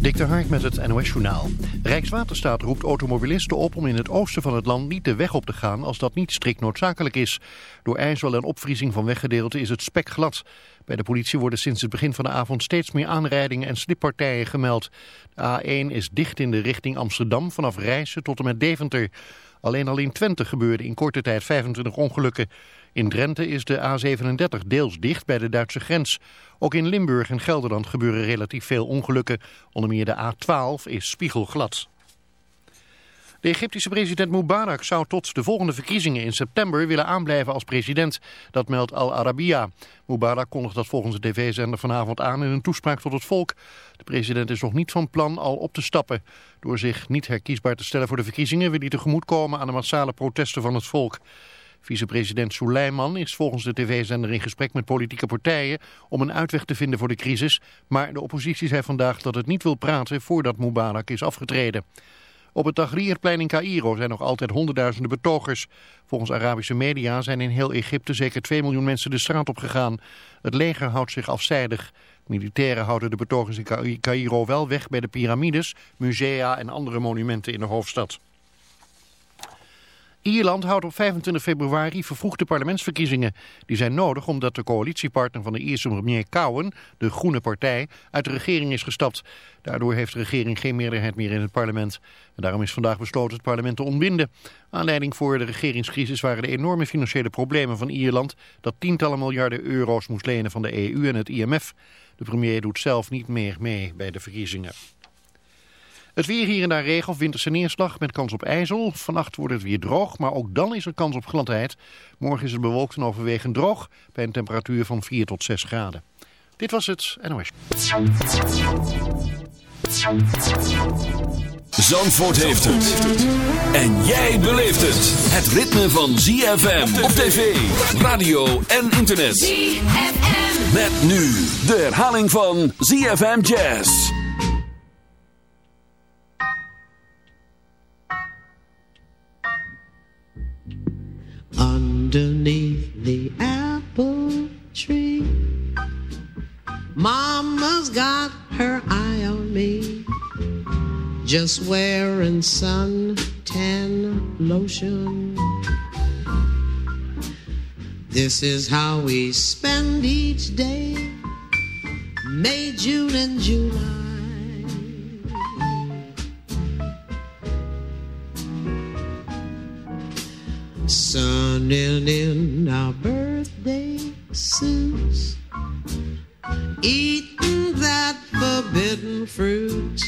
Dik de met het NOS-journaal. Rijkswaterstaat roept automobilisten op om in het oosten van het land niet de weg op te gaan als dat niet strikt noodzakelijk is. Door ijzel en opvriezing van weggedeelten is het spek glad. Bij de politie worden sinds het begin van de avond steeds meer aanrijdingen en slippartijen gemeld. De A1 is dicht in de richting Amsterdam vanaf Rijssen tot en met Deventer. Alleen al in Twente gebeurde in korte tijd 25 ongelukken. In Drenthe is de A37 deels dicht bij de Duitse grens. Ook in Limburg en Gelderland gebeuren relatief veel ongelukken. Onder meer de A12 is spiegelglad. De Egyptische president Mubarak zou tot de volgende verkiezingen in september willen aanblijven als president. Dat meldt Al Arabiya. Mubarak kondigt dat volgens de tv-zender vanavond aan in een toespraak tot het volk. De president is nog niet van plan al op te stappen. Door zich niet herkiesbaar te stellen voor de verkiezingen wil hij tegemoetkomen aan de massale protesten van het volk. Vicepresident Suleiman is volgens de tv-zender in gesprek met politieke partijen om een uitweg te vinden voor de crisis. Maar de oppositie zei vandaag dat het niet wil praten voordat Mubarak is afgetreden. Op het Tahrirplein in Cairo zijn nog altijd honderdduizenden betogers. Volgens Arabische media zijn in heel Egypte zeker 2 miljoen mensen de straat op gegaan. Het leger houdt zich afzijdig. Militairen houden de betogers in Cairo wel weg bij de piramides, musea en andere monumenten in de hoofdstad. Ierland houdt op 25 februari vervroegde parlementsverkiezingen. Die zijn nodig omdat de coalitiepartner van de Ierse premier Cowen, de Groene Partij, uit de regering is gestapt. Daardoor heeft de regering geen meerderheid meer in het parlement. En daarom is vandaag besloten het parlement te ontbinden. Aanleiding voor de regeringscrisis waren de enorme financiële problemen van Ierland... dat tientallen miljarden euro's moest lenen van de EU en het IMF. De premier doet zelf niet meer mee bij de verkiezingen. Het weer hier en daar regen of winterse neerslag met kans op ijzel. Vannacht wordt het weer droog, maar ook dan is er kans op gladheid. Morgen is het bewolkt en overwegend droog bij een temperatuur van 4 tot 6 graden. Dit was het NOS. Zandvoort heeft het. En jij beleeft het. Het ritme van ZFM op tv, radio en internet. ZFM. Met nu de herhaling van ZFM Jazz. Underneath the apple tree. Mama's got her eye on me, just wearing suntan lotion. This is how we spend each day, May, June, and July. Sunning in our birthday suits, eating that forbidden fruit.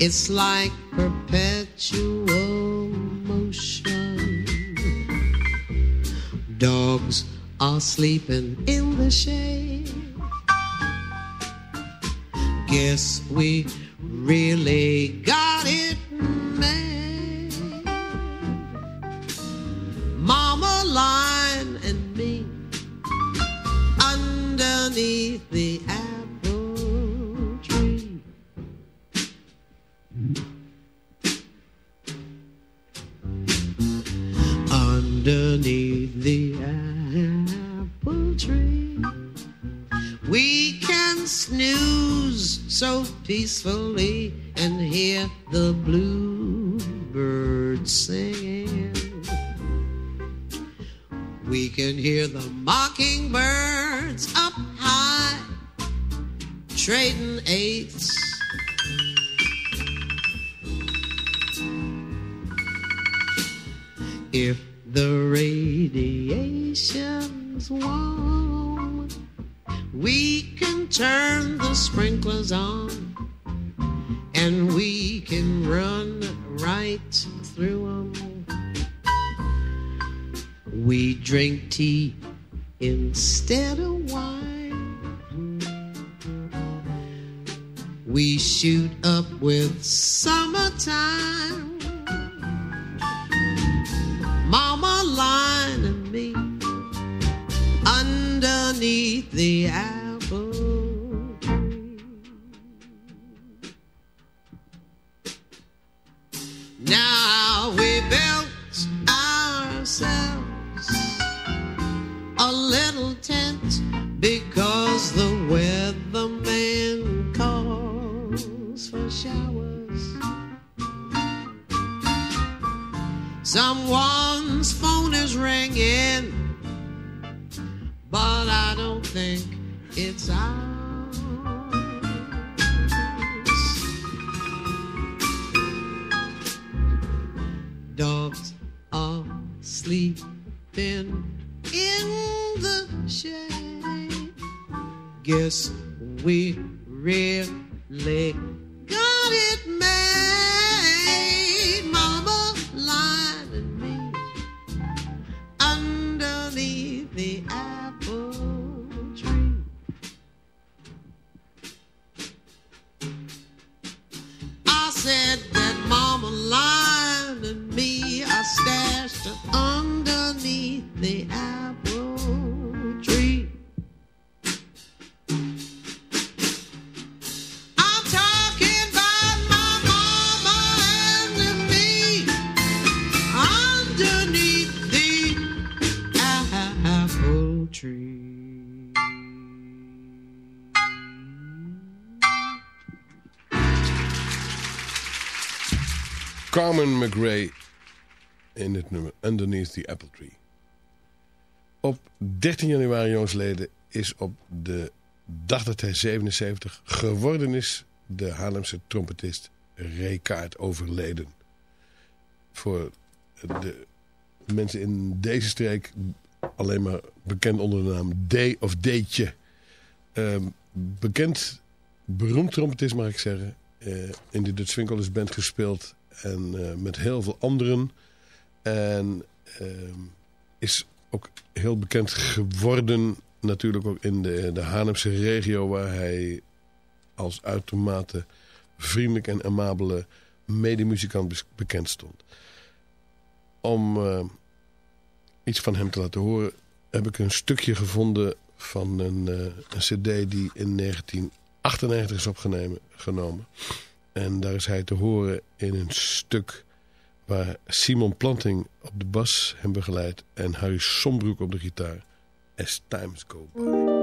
It's like perpetual motion. Dogs are sleeping in the shade. Guess we really got it made. Mama Line and me underneath the apple tree. Underneath the apple tree, we can snooze so peacefully and hear the are sleeping in the shade. Guess we really the apple tree. I'm my mama and me underneath the apple tree. Carmen McRae in het nummer Underneath the Apple Tree. Op 13 januari jongsleden is op de dag dat hij 77 geworden is... de Haarlemse trompetist Ray Kaart overleden. Voor de mensen in deze streek alleen maar bekend onder de naam D of D'tje. Ehm, bekend, beroemd trompetist mag ik zeggen. Eh, in de Dutch Winkelers Band gespeeld en eh, met heel veel anderen. En ehm, is ook heel bekend geworden natuurlijk ook in de, de regio... waar hij als uitermate vriendelijk en amabele medemuzikant bekend stond. Om eh, iets van hem te laten horen heb ik een stukje gevonden van een, eh, een cd die in 1998 is opgenomen. genomen. En daar is hij te horen in een stuk waar Simon Planting op de bas hem begeleidt en Harry Sombroek op de gitaar. As Times Go By.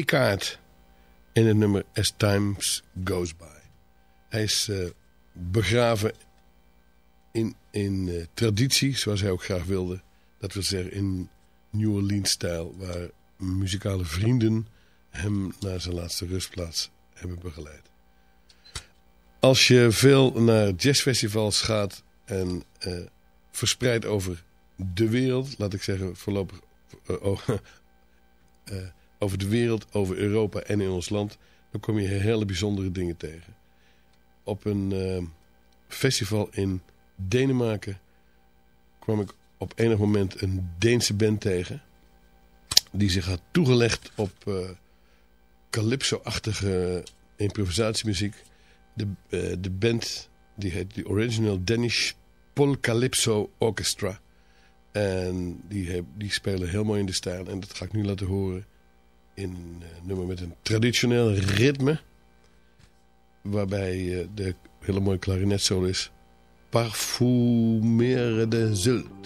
D-kaart in het nummer As Times Goes By. Hij is eh, begraven in, in eh, traditie, zoals hij ook graag wilde. Dat wil zeggen in New Orleans-stijl, waar muzikale vrienden hem naar zijn laatste rustplaats hebben begeleid. Als je veel naar jazzfestivals gaat en uh, verspreid over de wereld, laat ik zeggen voorlopig uh, oh, uh, over de wereld, over Europa en in ons land, dan kom je hele bijzondere dingen tegen. Op een festival in Denemarken kwam ik op enig moment een Deense band tegen. Die zich had toegelegd op uh, calypso-achtige improvisatiemuziek. De, uh, de band die heet de Original Danish Pol Calypso Orchestra. En die, die spelen heel mooi in de stijl. En dat ga ik nu laten horen in een uh, nummer met een traditioneel ritme. Waarbij de hele mooie klarinetsolo is. Parfumere de Zult.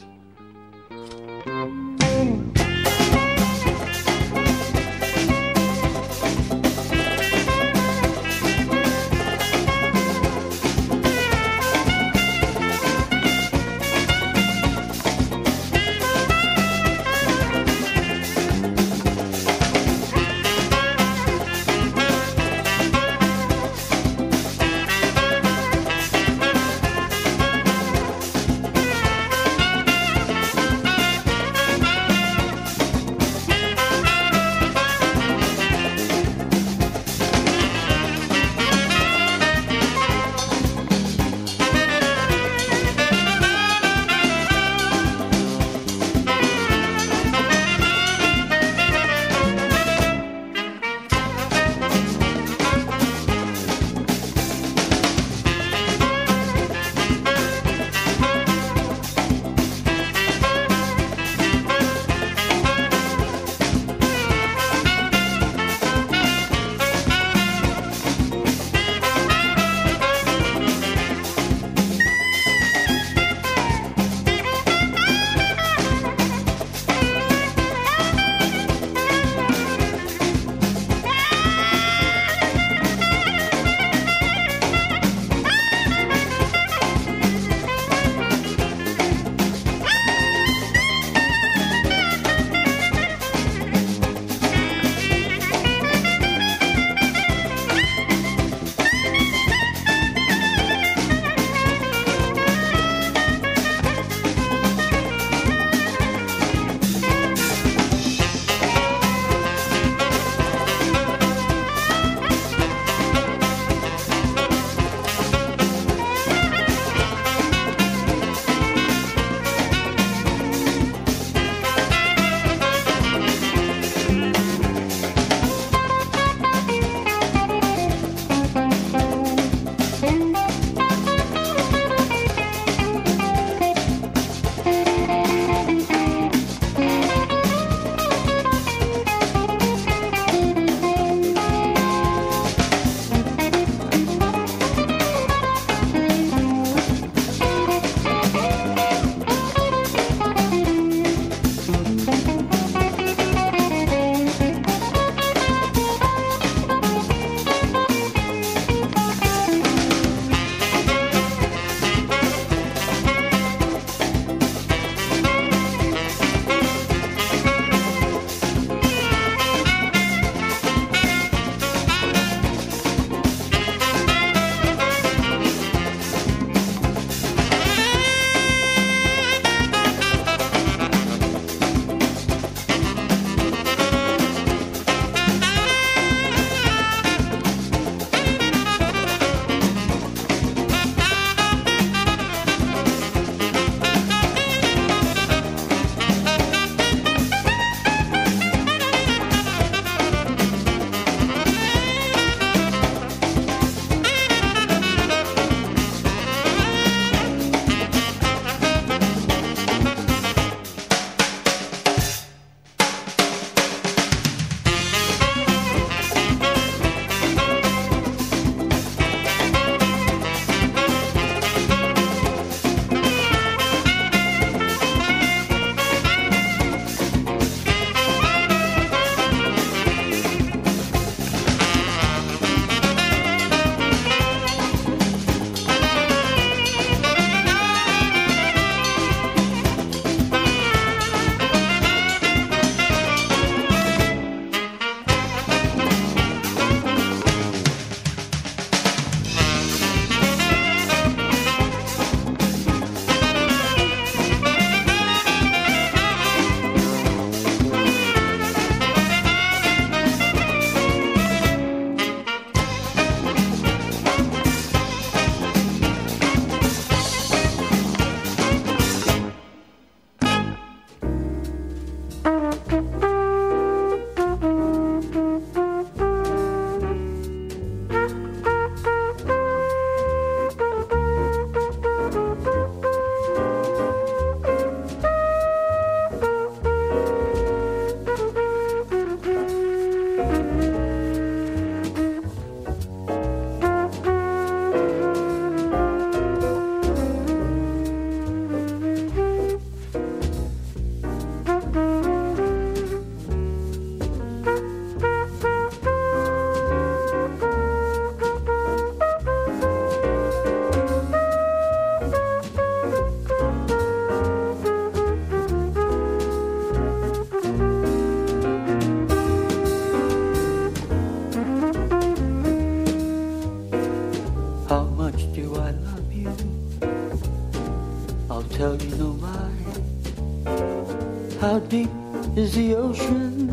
How deep is the ocean?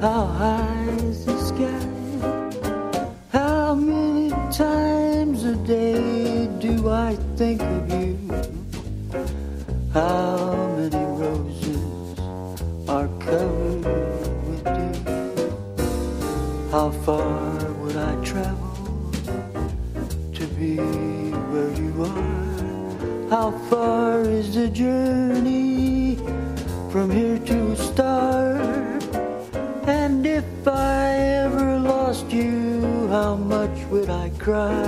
How high is the sky? How many times a day do I think of you? How many roses are covered with dew? How far would I travel to be where you are? How far cry?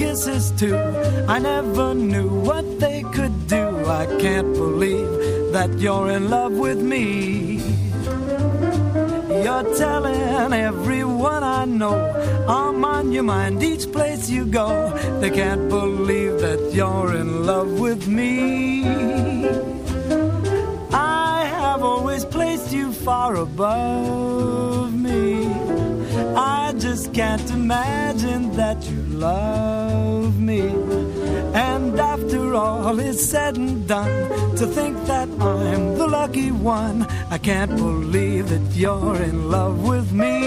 Kisses too. I never knew what they could do. I can't believe that you're in love with me. You're telling everyone I know I'm on your mind each place you go. They can't believe that you're in love with me. I have always placed you far above me. I just can't imagine said and done, to think that I'm the lucky one, I can't believe that you're in love with me.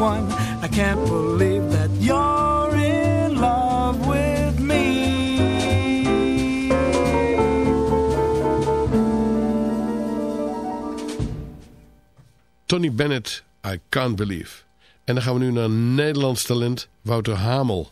one. I can't believe that you're in love with me. Tony Bennett, I Can't Believe. En dan gaan we nu naar Nederlands talent Wouter Hamel.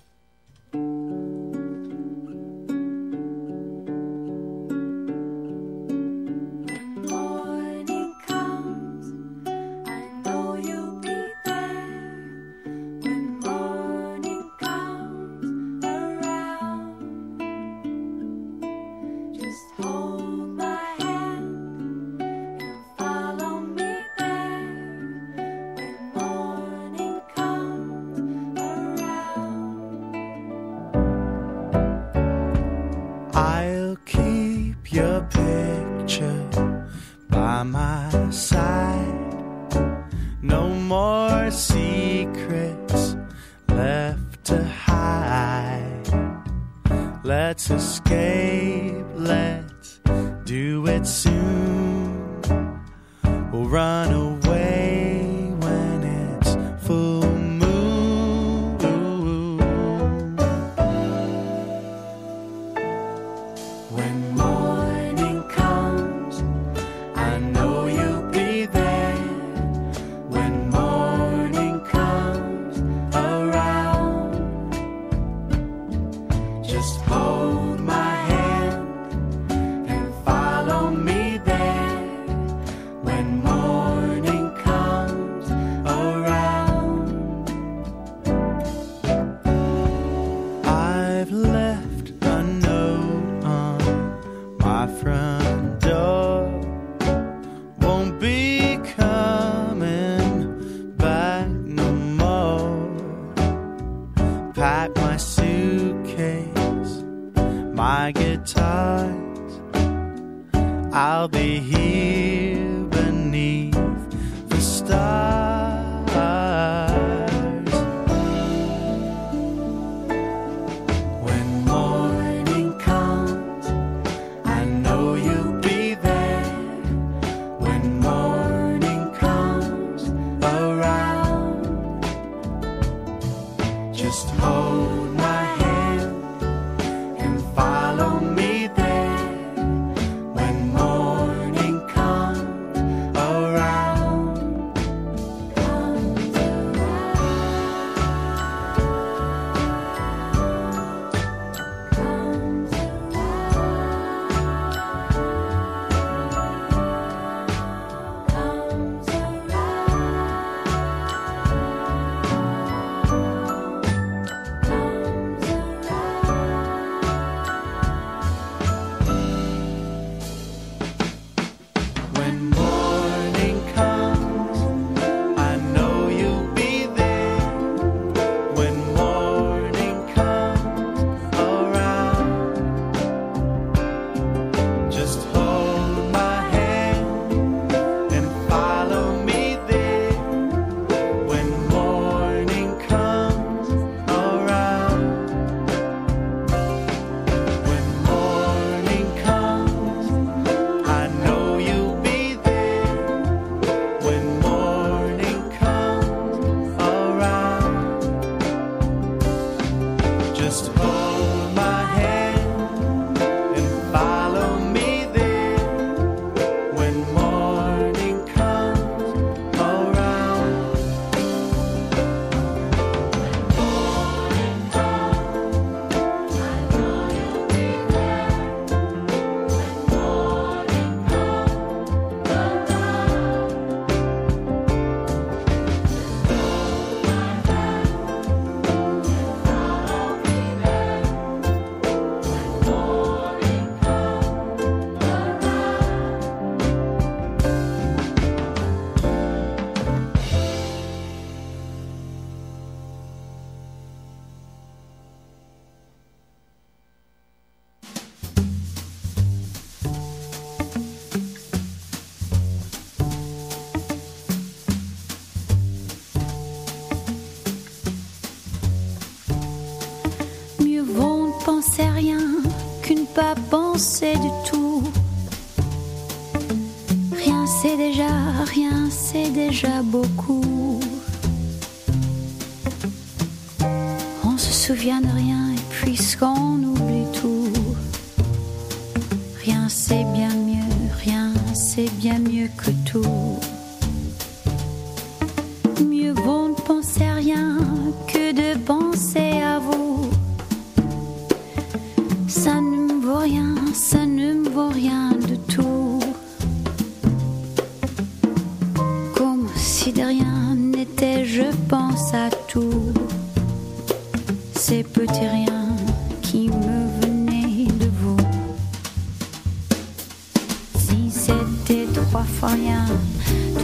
from.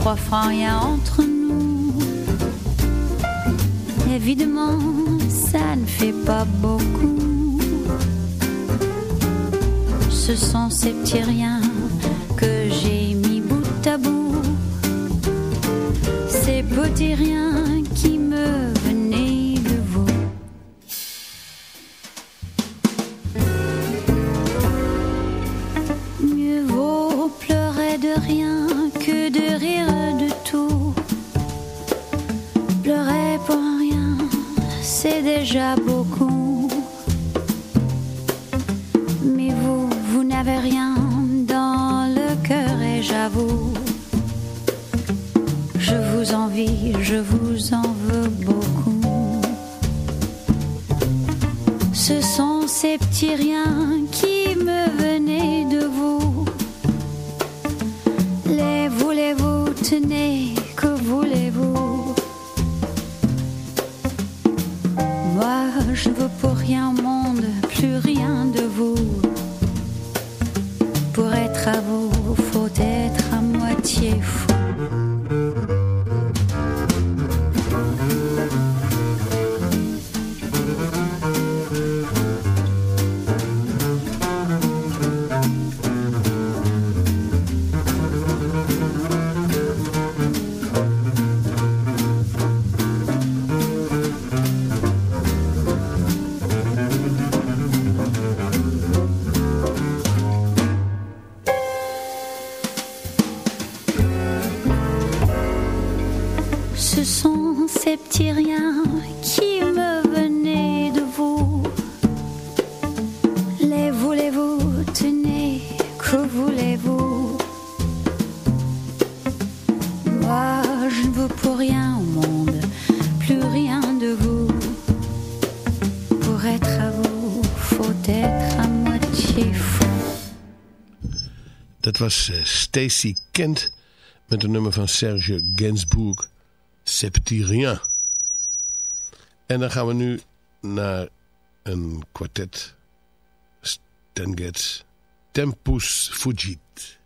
Trois fois rien entre nous. Évidemment, ça ne fait pas beaucoup. Ce sont ces petits riens que j'ai mis bout à bout. Ces petits riens Ce sont ces petits riens qui me venaient de vous. Les voulez-vous, tenez, que voulez-vous? Moi, je ne veux pour rien au monde, plus rien de vous. Pour être à vous, faut être à moitié fou. Dat was eh, Stacy Kent met een nummer van Serge Gainsbourg, Septirien. En dan gaan we nu naar een kwartet. Stan Getz, Tempus Fugit.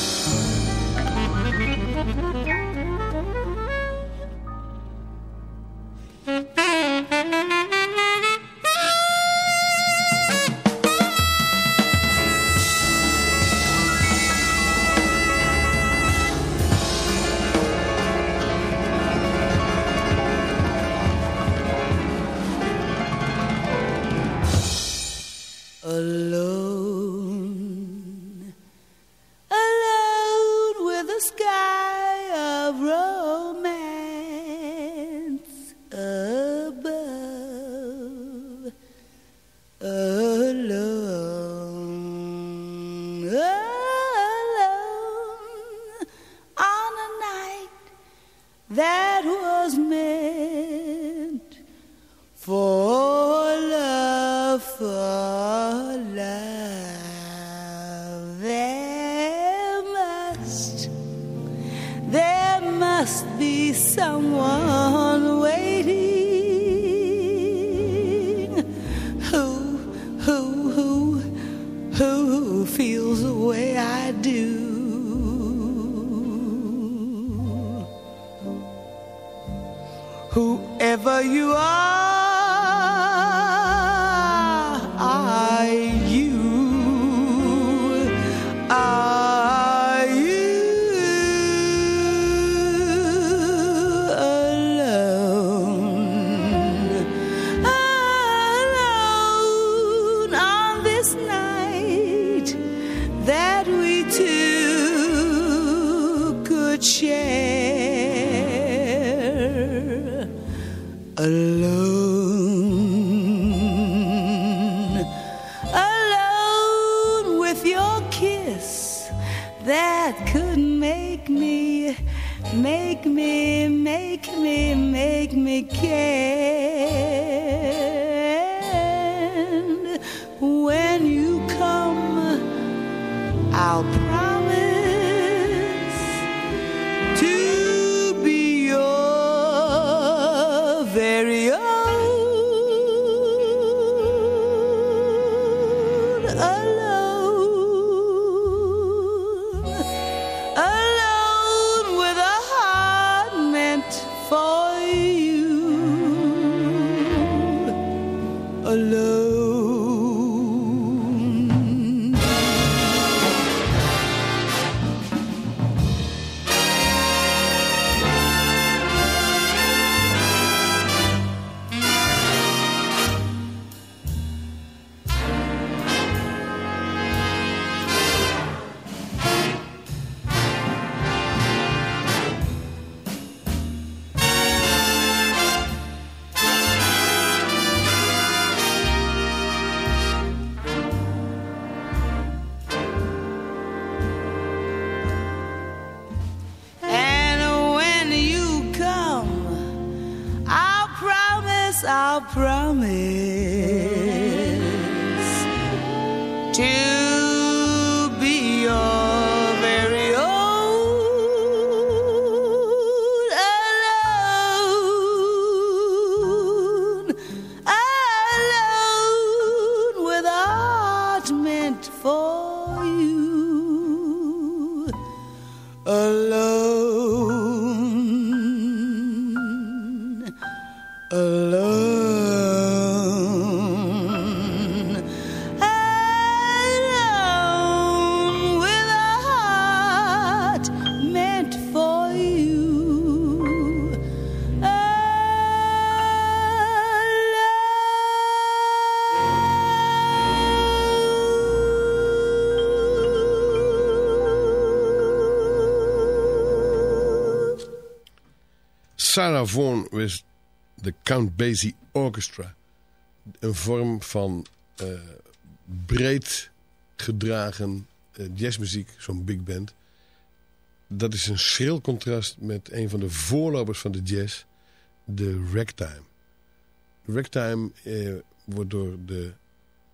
Mm-hmm. Make me, make me, make me care. When you come, I'll alone, alone, Sarah with de Count Basie Orchestra. Een vorm van eh, breed gedragen eh, jazzmuziek, zo'n big band. Dat is een schril contrast met een van de voorlopers van de jazz, de ragtime. Ragtime eh, wordt door de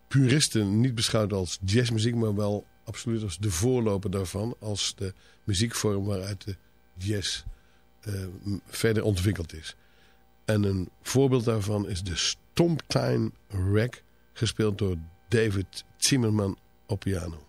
puristen niet beschouwd als jazzmuziek, maar wel absoluut als de voorloper daarvan. Als de muziekvorm waaruit de jazz verder ontwikkeld is. En een voorbeeld daarvan is de Stomptime Rag, gespeeld door David Zimmerman op piano.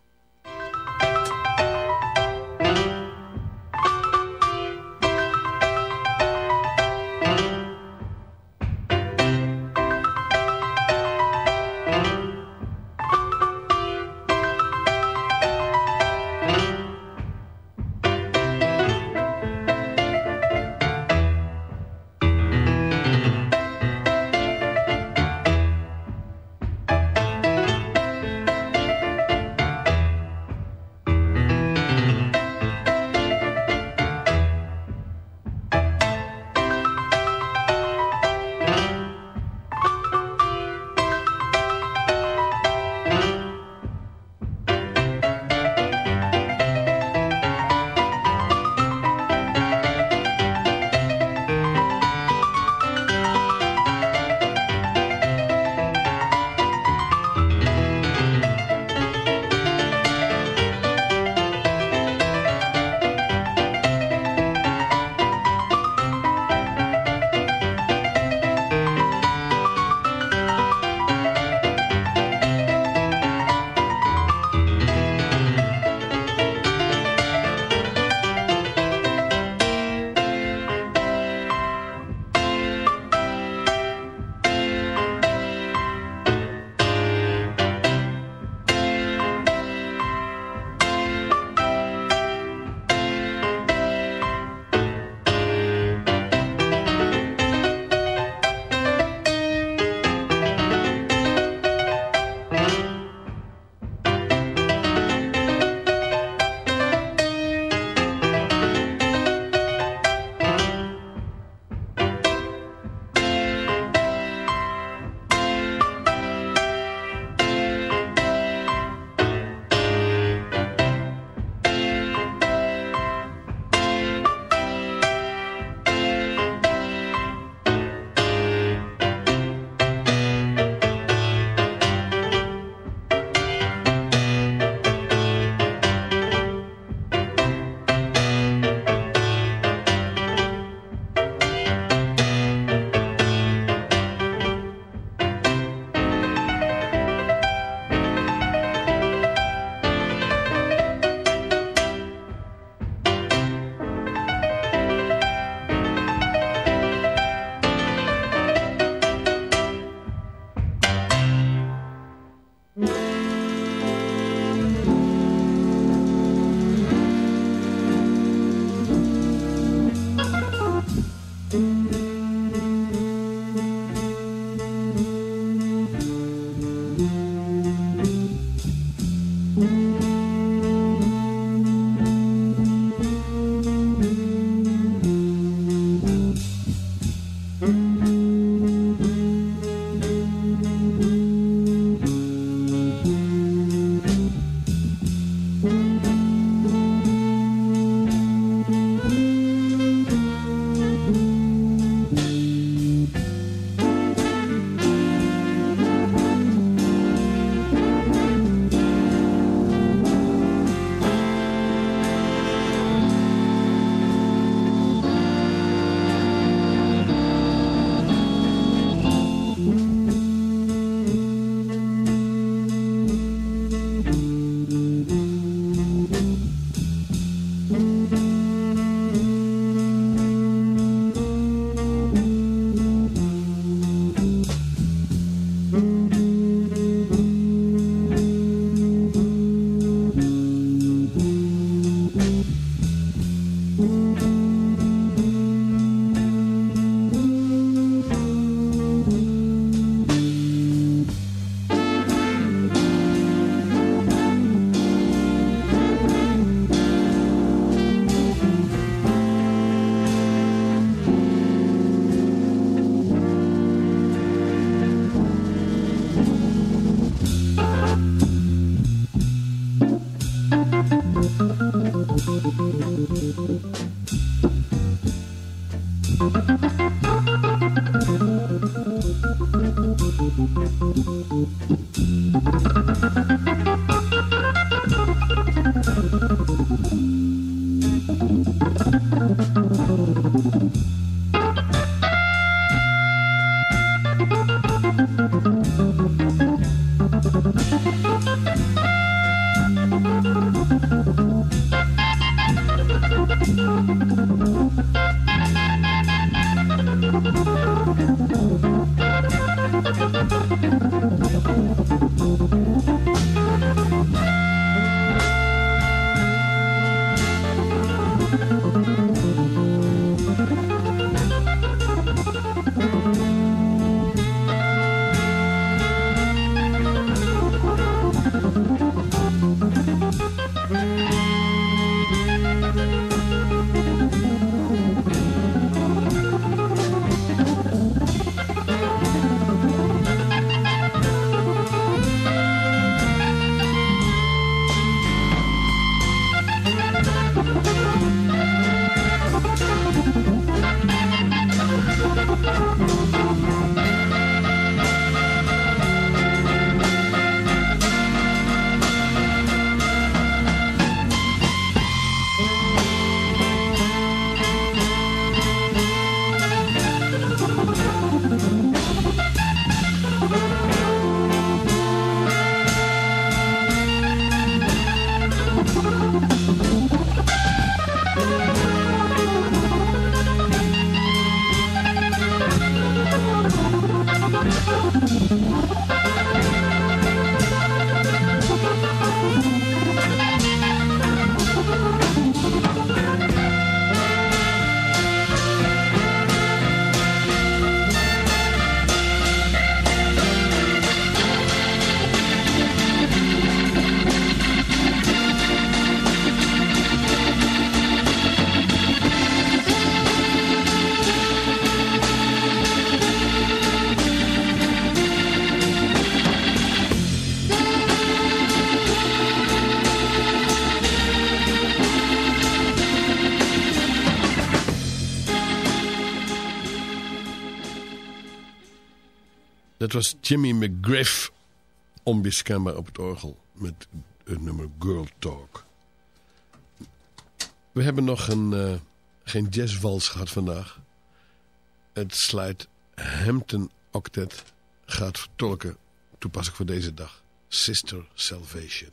Dat was Jimmy McGriff, onmiskenbaar op het orgel, met het nummer Girl Talk. We hebben nog een, eh, geen jazzwals gehad vandaag. Het sluit Hampton Octet gaat vertolken, toepasselijk voor deze dag, Sister Salvation.